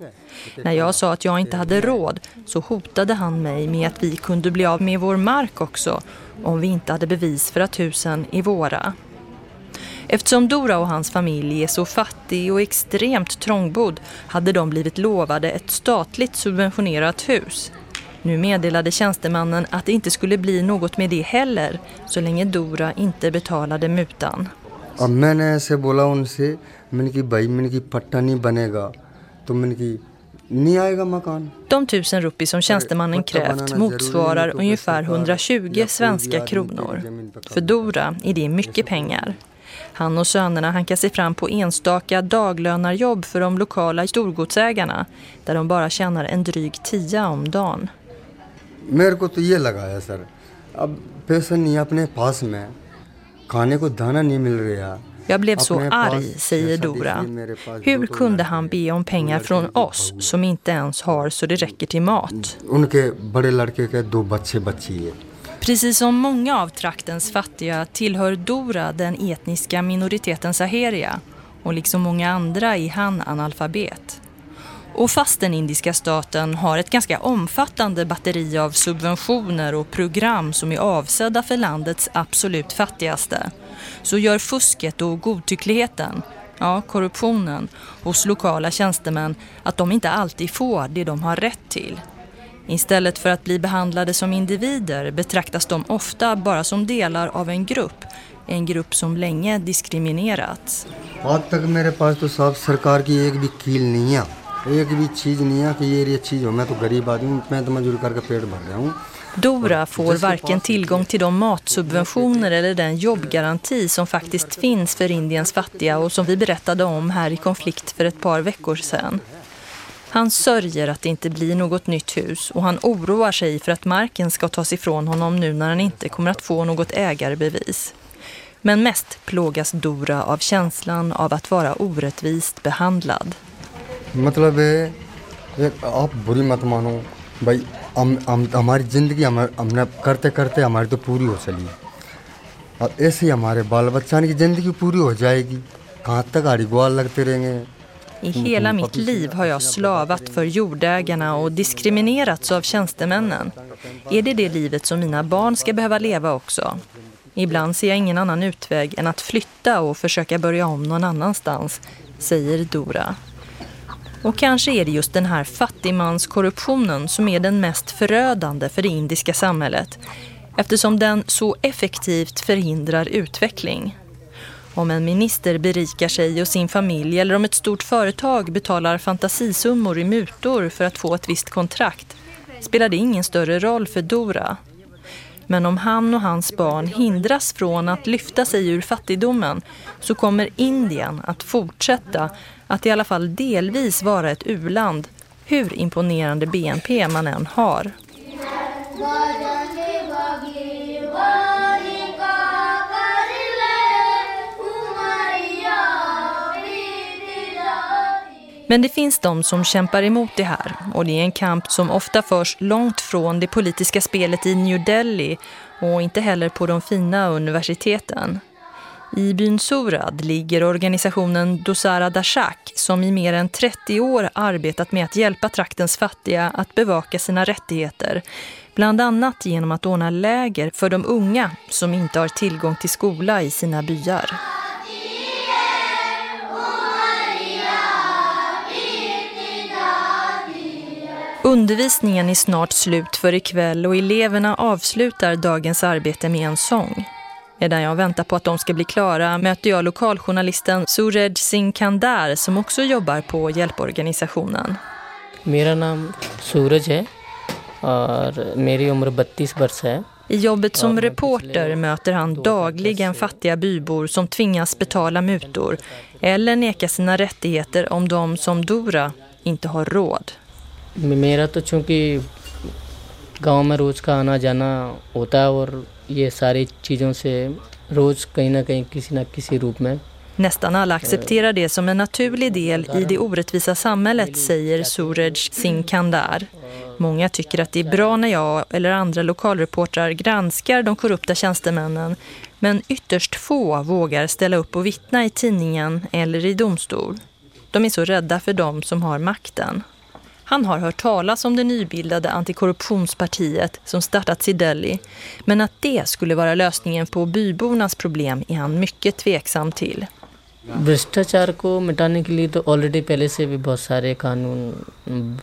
När jag sa att jag inte hade råd så hotade han mig med att vi kunde bli av med vår mark också om vi inte hade bevis för att husen är våra. Eftersom Dora och hans familj är så fattig och extremt trångbodd hade de blivit lovade ett statligt subventionerat hus. Nu meddelade tjänstemannen att det inte skulle bli något med det heller så länge Dora inte betalade mutan. अब मैंने ऐसे बोला उनसे मैंने कि भाई मैंने कि पट्टा नहीं बनेगा तो मैंने कि नहीं आएगा मकान De tusen ruppi som tjänstemannen krävt motsvarar ungefär 120 svenska kronor. För Dora är det mycket pengar. Han och sönerna hankar sig fram på enstaka daglönarjobb för de lokala storgodsägarna där de bara tjänar en dryg tia om dagen. मेरे को तो ये लगा है सर अब पैसा नहीं अपने पास में खाने को दाना नहीं मिल रहा Jag blev så arg, säger Dora. Hur kunde han be om pengar från oss som inte ens har så det räcker till mat? Precis som många av traktens fattiga tillhör Dora den etniska minoriteten saheria och liksom många andra är han analfabet. Och fast den indiska staten har ett ganska omfattande batteri av subventioner och program som är avsedda för landets absolut fattigaste så gör fusket och godtyckligheten, ja korruptionen, hos lokala tjänstemän att de inte alltid får det de har rätt till – Istället för att bli behandlade som individer betraktas de ofta bara som delar av en grupp, en grupp som länge diskriminerats. आज तक मेरे पास तो साहब सरकार की एक भी कील नहीं है एक भी चीज़ नहीं है कि ये ये चीज़ हो मैं तो गरीब आदमी हूँ मैं तो मजदूर करके पेट भर रहा हूँ Dora får varken tillgång till de matsubventioner eller den jobbgaranti som faktiskt finns för Indiens fattiga och som vi berättade om här i konflikt för ett par veckor sedan. Han sörjer att det inte blir något nytt hus och han oroar sig för att marken ska tas ifrån honom nu när han inte kommer att få något ägarbevis. Men mest plågas Dora av känslan av att vara orättvist behandlad. मतलब आप बुरी मत मानो भाई हम, हम, हमारी ज़िंदगी हम, हमने करते करते हमारी तो पूरी हो चली अब ऐसे ही हमारे बाल बच्चा की ज़िंदगी पूरी हो जाएगी कहाँ तक गाड़ी ग्वाल लगते रहेंगे i hela mitt liv har jag slavat för jordägarna och diskriminerats av tjänstemännen. Är det det livet som mina barn ska behöva leva också? Ibland ser jag ingen annan utväg än att flytta och försöka börja om någon annanstans, säger Dora. Och kanske är det just den här fattigmanskorruptionen som är den mest förödande för det indiska samhället eftersom den så effektivt förhindrar utveckling. Om en minister berikar sig och sin familj eller om ett stort företag betalar fantasisummor i mutor för att få ett visst kontrakt spelar det ingen större roll för Dora. Men om han och hans barn hindras från att lyfta sig ur fattigdomen så kommer Indien att fortsätta att i alla fall delvis vara ett uland hur imponerande BNP man än har. Men det finns de som kämpar emot det här och det är en kamp som ofta förs långt från det politiska spelet i New Delhi och inte heller på de fina universiteten. I byn Surad ligger organisationen Dosara Dashak som i mer än 30 år arbetat med att hjälpa traktens fattiga att bevaka sina rättigheter. Bland annat genom att ordna läger för de unga som inte har tillgång till skola i sina byar. Undervisningen är snart slut för ikväll och eleverna avslutar dagens arbete med en sång. Medan jag väntar på att de ska bli klara möter jag lokaljournalisten Surej Singh Kandar som också jobbar på hjälporganisationen. Mitt namn Suraj och min ålder 32 år. I jobbet som reporter möter han dagligen fattiga bybor som tvingas betala mutor eller neka sina rättigheter om de som Dora inte har råd. मेरा तो चूँकि गांव में रोज़ का आना जाना होता है और ये सारी चीज़ों से रोज़ कहीं ना कहीं किसी ना किसी रूप में Nästan alla accepterar det som en naturlig del i det orättvisa samhället, säger Suraj Singh Kandar. Många tycker att det är bra när jag eller andra lokalreportrar granskar de korrupta tjänstemännen, men ytterst få vågar ställa upp och vittna i tidningen eller i domstol. De är så rädda för dem som har makten. Han har hört talas om det nybildade antikorruptionspartiet som startats i Delhi. Men att det skulle vara lösningen på bybornas problem är han mycket tveksam till. भ्रष्टाचार को मिटाने के लिए तो ऑलरेडी पहले से भी बहुत सारे कानून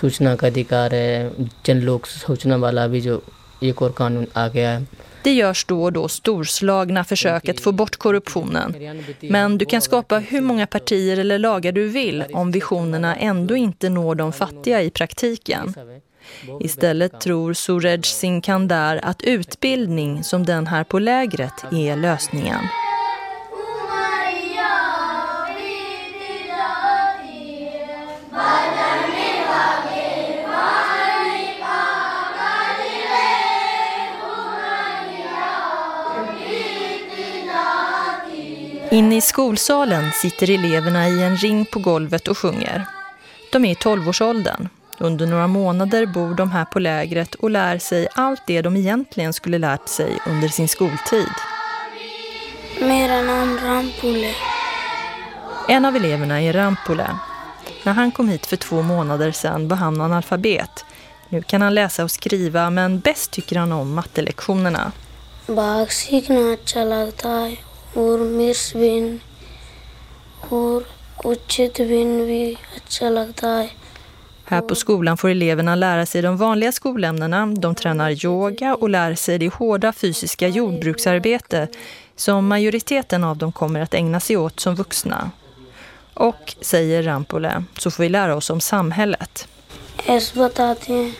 सूचना का अधिकार है जन लोक सूचना वाला भी जो एक और कानून आ गया है det görs då och då storslagna försök att få bort korruptionen. Men du kan skapa hur många partier eller lagar du vill om visionerna ändå inte når de fattiga i praktiken. Istället tror Suraj Singh Kandar att utbildning som den här på lägret är lösningen. Inne i skolsalen sitter eleverna i en ring på golvet och sjunger. De är i tolvårsåldern. Under några månader bor de här på lägret och lär sig allt det de egentligen skulle lärt sig under sin skoltid. Mera namn Rampule. En av eleverna är Rampule. När han kom hit för två månader sedan var han analfabet. Nu kan han läsa och skriva men bäst tycker han om mattelektionerna. बाग सीखना अच्छा लगता है और मिस बिन और उचित बिन भी अच्छा लगता है Här på skolan får eleverna lära sig de vanliga skolämnena. De tränar yoga och lär sig det hårda fysiska jordbruksarbete som majoriteten av dem kommer att ägna sig åt som vuxna. Och, säger Rampole, så får vi lära oss om samhället. ऐसे बताते हैं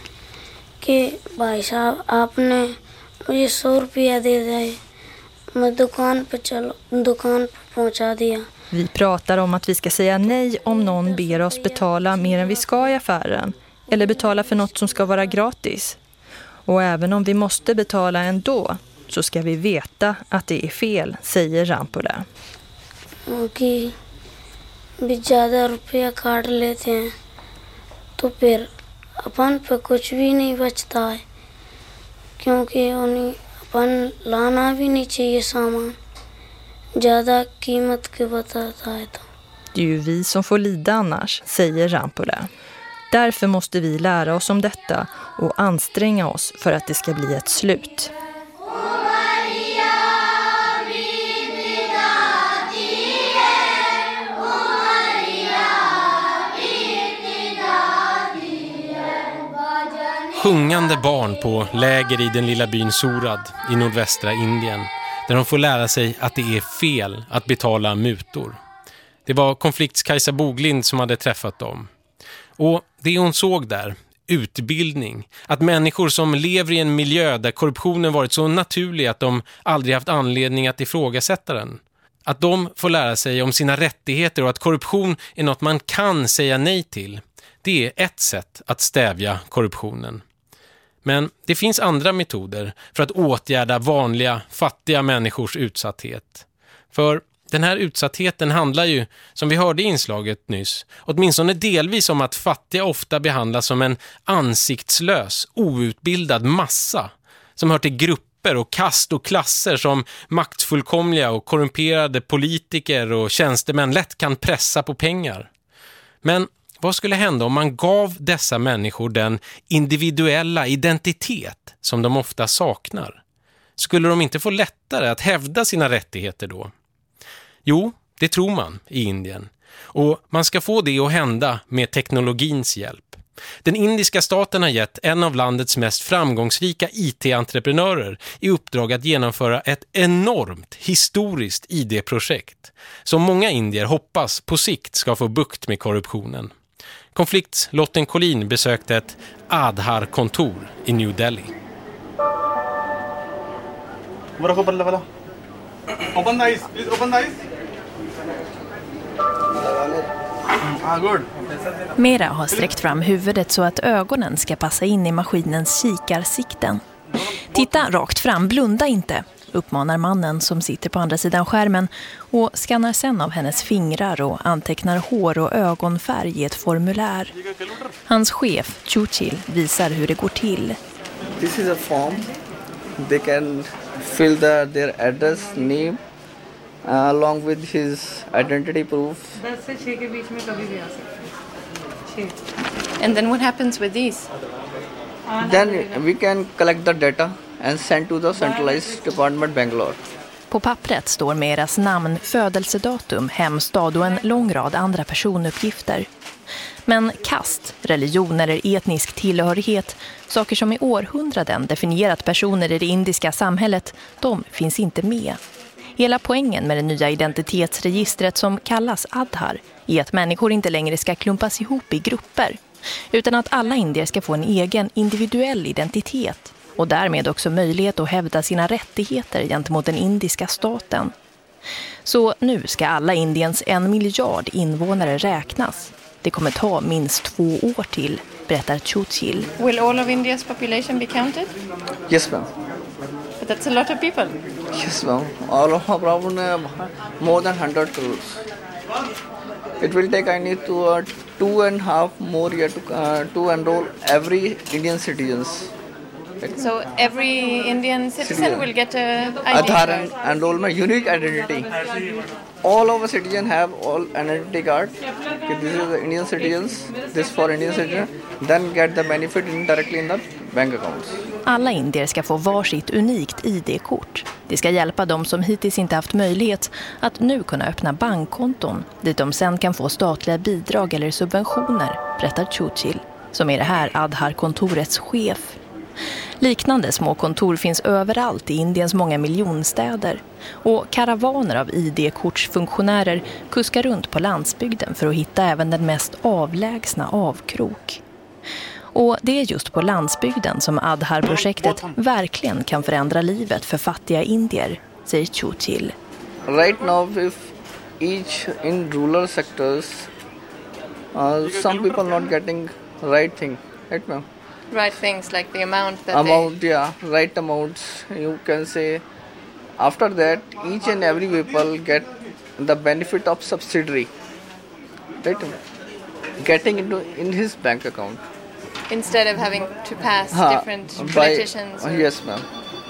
कि भाई साहब आपने मुझे सौ रुपया दे दिए मैं दुकान पे चलो दुकान पे पहुंचा दिया Vi pratar om att vi ska säga nej om någon ber oss betala mer än vi ska i affären eller betala för något som ska vara gratis. Och även om vi måste betala ändå så ska vi veta att det är fel, säger Rampole. कि भी ज़्यादा रुपया काट लेते हैं तो फिर अपन पे कुछ भी नहीं बचता है क्योंकि उन्हें अपन लाना भी नहीं चाहिए सामान ज़्यादा कीमत के बताता है तो Det är ju vi som får lida annars, säger Rampole. Därför måste vi lära oss om detta och anstränga oss för att det ska bli ett slut. Sjungande barn på läger i den lilla byn Surad i nordvästra Indien där de får lära sig att det är fel att betala mutor. Det var konflikts Kajsa Boglind som hade träffat dem. Och det hon såg där, utbildning, att människor som lever i en miljö där korruptionen varit så naturlig att de aldrig haft anledning att ifrågasätta den. Att de får lära sig om sina rättigheter och att korruption är något man kan säga nej till. Det är ett sätt att stävja korruptionen. Men det finns andra metoder för att åtgärda vanliga, fattiga människors utsatthet. För den här utsattheten handlar ju, som vi hörde i inslaget nyss, åtminstone delvis om att fattiga ofta behandlas som en ansiktslös, outbildad massa som hör till grupper och kast och klasser som maktfullkomliga och korrumperade politiker och tjänstemän lätt kan pressa på pengar. Men vad skulle hända om man gav dessa människor den individuella identitet som de ofta saknar? Skulle de inte få lättare att hävda sina rättigheter då? Jo, det tror man i Indien. Och man ska få det att hända med teknologins hjälp. Den indiska staten har gett en av landets mest framgångsrika IT-entreprenörer i uppdrag att genomföra ett enormt historiskt ID-projekt som många indier hoppas på sikt ska få bukt med korruptionen. Konflikts Lotten Collin besökte ett Adhar-kontor i New Delhi. Open the eyes, please open the eyes. Ah. Mera har sträckt fram huvudet så att ögonen ska passa in i maskinens kikarsikten. Titta rakt fram, blunda inte, uppmanar mannen som sitter på andra sidan skärmen och skannar sen av hennes fingrar och antecknar hår och ögonfärg i ett formulär. Hans chef, Chuchil, visar hur det går till. This is a form. They can fill the, their address, name uh, along with his identity proof. And then what happens with these? Then we can collect the data and sent to the centralized department Bangalore. På pappret står Meras namn, födelsedatum, hemstad och en lång rad andra personuppgifter. Men kast, religion eller etnisk tillhörighet, saker som i århundraden definierat personer i det indiska samhället, de finns inte med. Hela poängen med det nya identitetsregistret som kallas Adhar är att människor inte längre ska klumpas ihop i grupper utan att alla indier ska få en egen individuell identitet och därmed också möjlighet att hävda sina rättigheter gentemot den indiska staten. Så nu ska alla Indiens en miljard invånare räknas. Det kommer ta minst två år till, berättar Chuchil. Will all of India's population be counted? Yes, ma'am. But that's a lot of people. Yes, ma'am. All of around uh, more than 100 crores. It will take, I need to, uh, two and a half more year to, uh, to enroll every Indian citizens. So every Indian citizen, citizen. will get a ID Aadhaar en enrollment, unique identity. All of our citizens have all identity card. Okay, this is the Indian citizens, this for Indian citizens. Then get the benefit indirectly in the bank accounts. Alla indier ska få varsitt unikt ID-kort. Det ska hjälpa dem som hittills inte haft möjlighet att nu kunna öppna bankkonton dit de sen kan få statliga bidrag eller subventioner, berättar Chuchil, som är det här Adhar-kontorets chef. Liknande små kontor finns överallt i Indiens många miljonstäder och karavaner av ID-kortsfunktionärer kuskar runt på landsbygden för att hitta även den mest avlägsna avkrok. Och det är just på landsbygden som Adhar-projektet verkligen kan förändra livet för fattiga indier, säger Chuchil. Right now if each in rural sectors uh, some people not getting right thing, right now right things like the amount that amount they... yeah right amounts. You can say after that each and every people get the benefit of subsidiary. Right? Getting into in his bank account. Instead of having to pass ha, different politicians by, or... yes ma'am.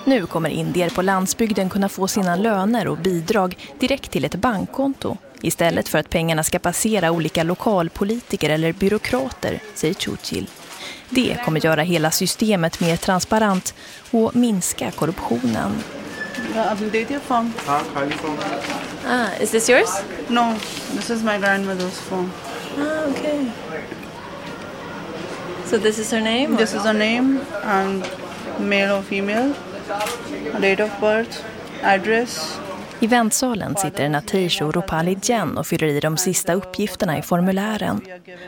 Nu kommer indier på landsbygden kunna få sina löner och bidrag direkt till ett bankkonto. Istället för att pengarna ska passera olika lokalpolitiker eller byråkrater, säger Chuchil. Det kommer göra hela systemet mer transparent och minska korruptionen. Ah, is this yours? No, this is my grandmother's phone. Ah, okay. So this is her name? This is her name and male or female, date of birth, address. I väntsalen sitter Natish och Ropali Jen och fyller i de sista uppgifterna i formulären.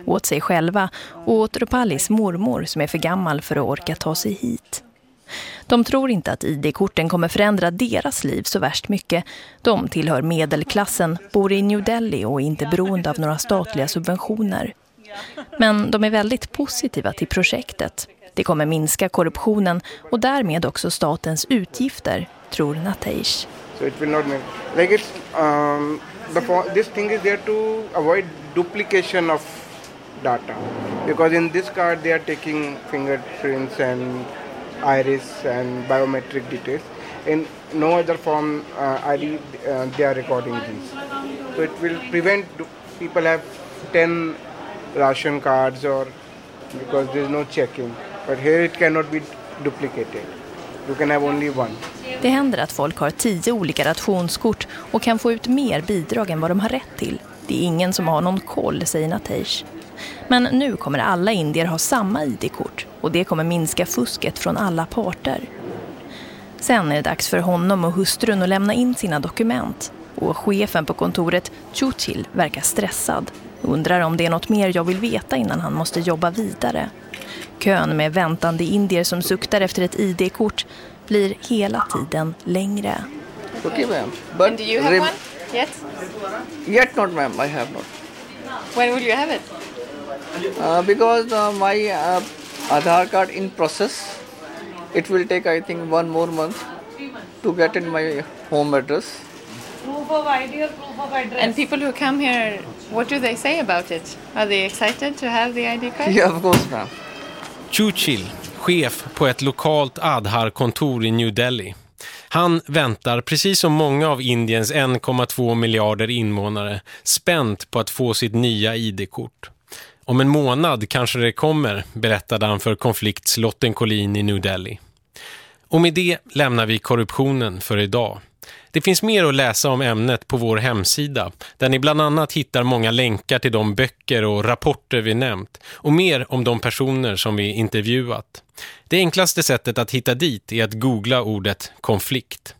Åt sig själva och åt Ropalis mormor som är för gammal för att orka ta sig hit. De tror inte att ID-korten kommer förändra deras liv så värst mycket. De tillhör medelklassen, bor i New Delhi och är inte beroende av några statliga subventioner. Men de är väldigt positiva till projektet. Det kommer minska korruptionen och därmed också statens utgifter, tror Nateish. So it will not make like it's um, the this thing is there to avoid duplication of data because in this card they are taking fingerprints and iris and biometric details. In no other form uh, ID uh, they are recording these. So it will prevent people have 10 ration cards or because there is no checking. But here it cannot be duplicated. You can have only one. Det händer att folk har tio olika rationskort och kan få ut mer bidrag än vad de har rätt till. Det är ingen som har någon koll, säger Nateish. Men nu kommer alla indier ha samma ID-kort och det kommer minska fusket från alla parter. Sen är det dags för honom och hustrun att lämna in sina dokument. Och chefen på kontoret, Chuchil, verkar stressad. Undrar om det är något mer jag vill veta innan han måste jobba vidare. Kön med väntande indier som suktar efter ett ID-kort blir hela tiden längre. Okay, ma'am. But And do you have one yet? Yet not, ma'am. I have not. When will you have it? Uh, because uh, my uh, Aadhaar card in process, it will take I think one more month to get in my home address. Proof of ID or proof of address. And people who come here, what do they say about it? Are they excited to have the ID card? Yeah, of course, ma'am. Chuchil, chef på ett lokalt Adhar-kontor i New Delhi. Han väntar, precis som många av Indiens 1,2 miljarder invånare, spänt på att få sitt nya ID-kort. Om en månad kanske det kommer, berättade han för konfliktslotten Collin i New Delhi. Och med det lämnar vi korruptionen för idag. Det finns mer att läsa om ämnet på vår hemsida där ni bland annat hittar många länkar till de böcker och rapporter vi nämnt och mer om de personer som vi intervjuat. Det enklaste sättet att hitta dit är att googla ordet konflikt.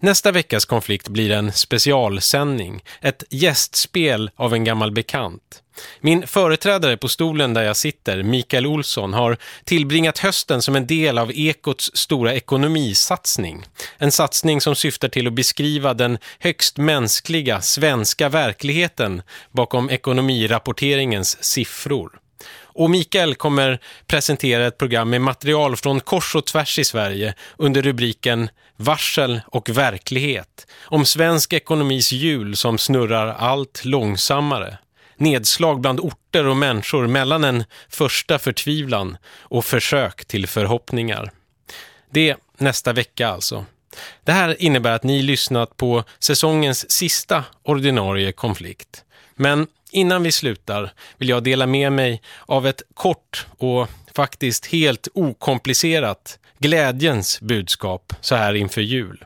Nästa veckas konflikt blir en specialsändning, ett gästspel av en gammal bekant. Min företrädare på stolen där jag sitter, Mikael Olsson, har tillbringat hösten som en del av Ekots stora ekonomisatsning. En satsning som syftar till att beskriva den högst mänskliga svenska verkligheten bakom ekonomirapporteringens siffror. Och Mikael kommer presentera ett program med material från kors och tvärs i Sverige under rubriken Varsel och verklighet. Om svensk ekonomis hjul som snurrar allt långsammare. Nedslag bland orter och människor mellan en första förtvivlan och försök till förhoppningar. Det nästa vecka alltså. Det här innebär att ni lyssnat på säsongens sista ordinarie konflikt. Men Innan vi slutar vill jag dela med mig av ett kort och faktiskt helt okomplicerat glädjens budskap så här inför jul.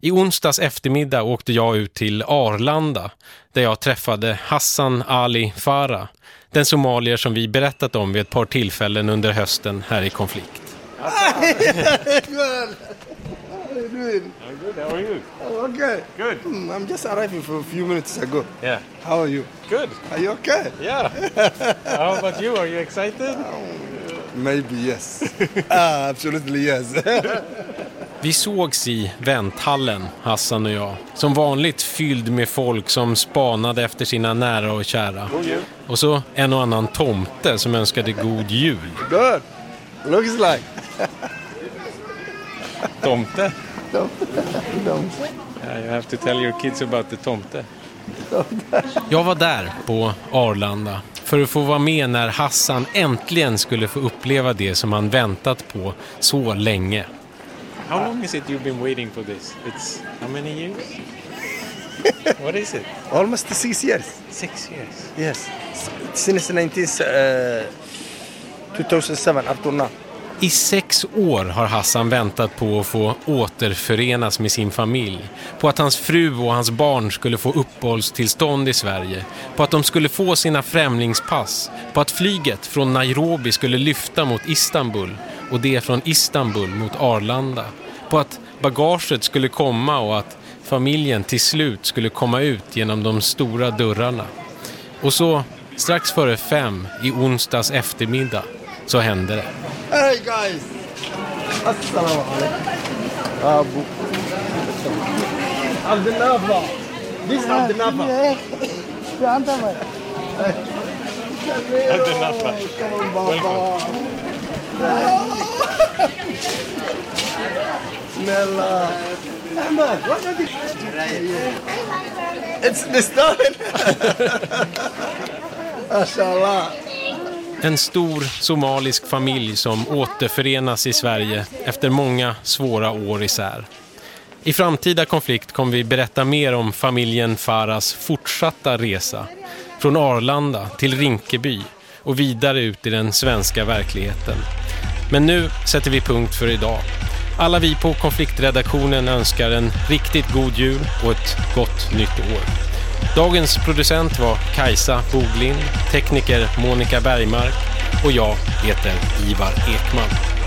I onsdags eftermiddag åkte jag ut till Arlanda där jag träffade Hassan Ali Farah, den somalier som vi berättat om vid ett par tillfällen under hösten här i konflikt. How you doing? I'm good. How are you? Oh, okay. Good. I'm just arriving for a few minutes ago. Yeah. How are you? Good. Are you okay? Yeah. How about you? Are you excited? Maybe yes. ah, absolutely yes. Vi sågs i vänthallen, Hassan och jag. Som vanligt fylld med folk som spanade efter sina nära och kära. Och så en och annan tomte som önskade god jul. Good. Looks like. Tomte? Tomte. Yeah, you have to tell your kids about the tomte. Jag var där på Arlanda för att få vara med när Hassan äntligen skulle få uppleva det som han väntat på så länge. How long is it you've been waiting for this? It's how many years? what is it? Almost six years. Six years. Yes. Since 19, uh, 2007 up to now. I sex år har Hassan väntat på att få återförenas med sin familj. På att hans fru och hans barn skulle få uppehållstillstånd i Sverige. På att de skulle få sina främlingspass. På att flyget från Nairobi skulle lyfta mot Istanbul och det från Istanbul mot Arlanda. På att bagaget skulle komma och att familjen till slut skulle komma ut genom de stora dörrarna. Och så, strax före fem i onsdags eftermiddag, så hände det. Hey guys! Assalamu alaikum. Abu. Abdelnafa. This is. Abdelnafa. Welcome. Snälla. Ahmed, are you... It's Nistan. Mashallah. En stor somalisk familj som återförenas i Sverige efter många svåra år isär. I framtida konflikt kommer vi berätta mer om familjen Faras fortsatta resa. Från Arlanda till Rinkeby och vidare ut i den svenska verkligheten. Men nu sätter vi punkt för idag. Alla vi på konfliktredaktionen önskar en riktigt god jul och ett gott nytt år. Dagens producent var Kajsa Boglind, tekniker Monica Bergmark och jag heter Ivar Ekman.